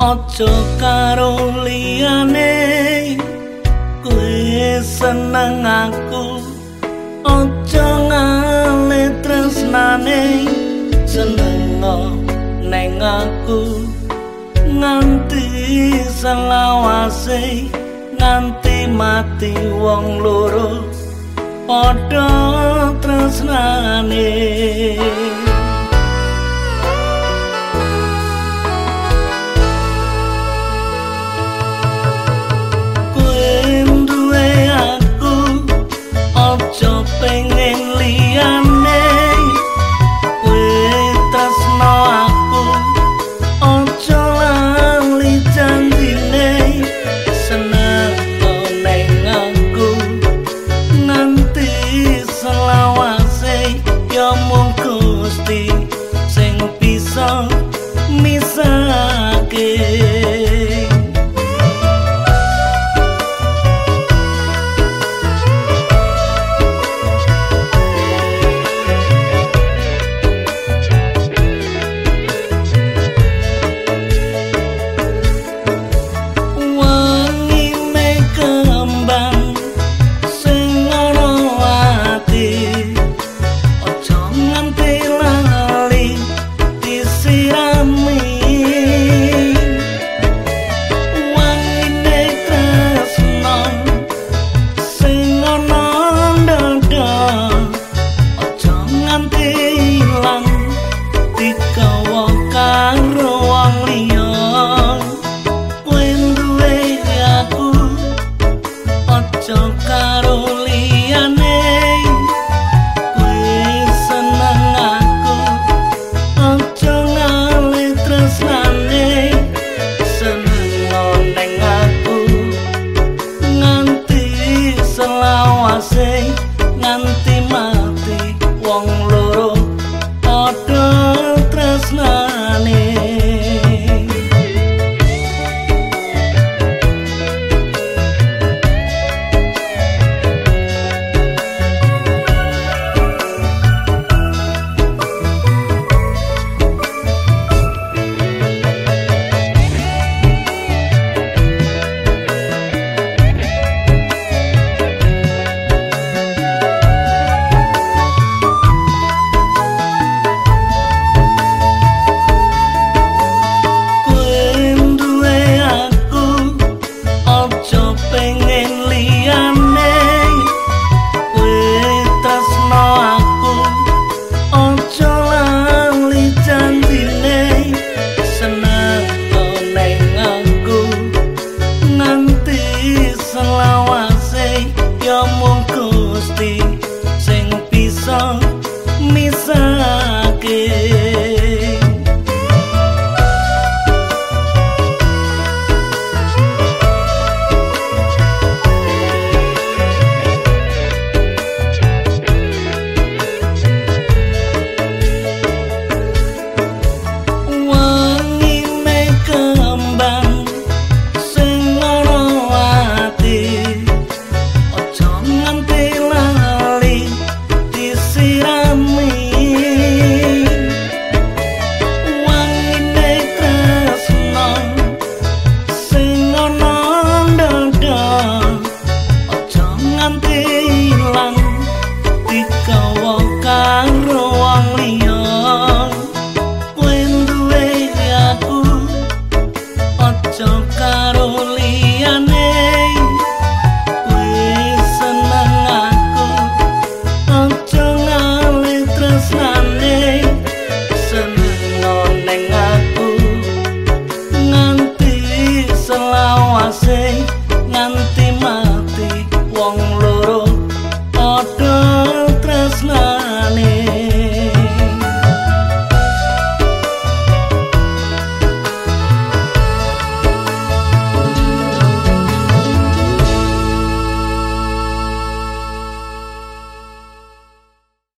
ojo karo liyane. Kuwi seneng aku ojo ngale tresnane. Seneng neng aku nganti selawase nganti mati wong loro padha tresnane nganti tão Carol. wong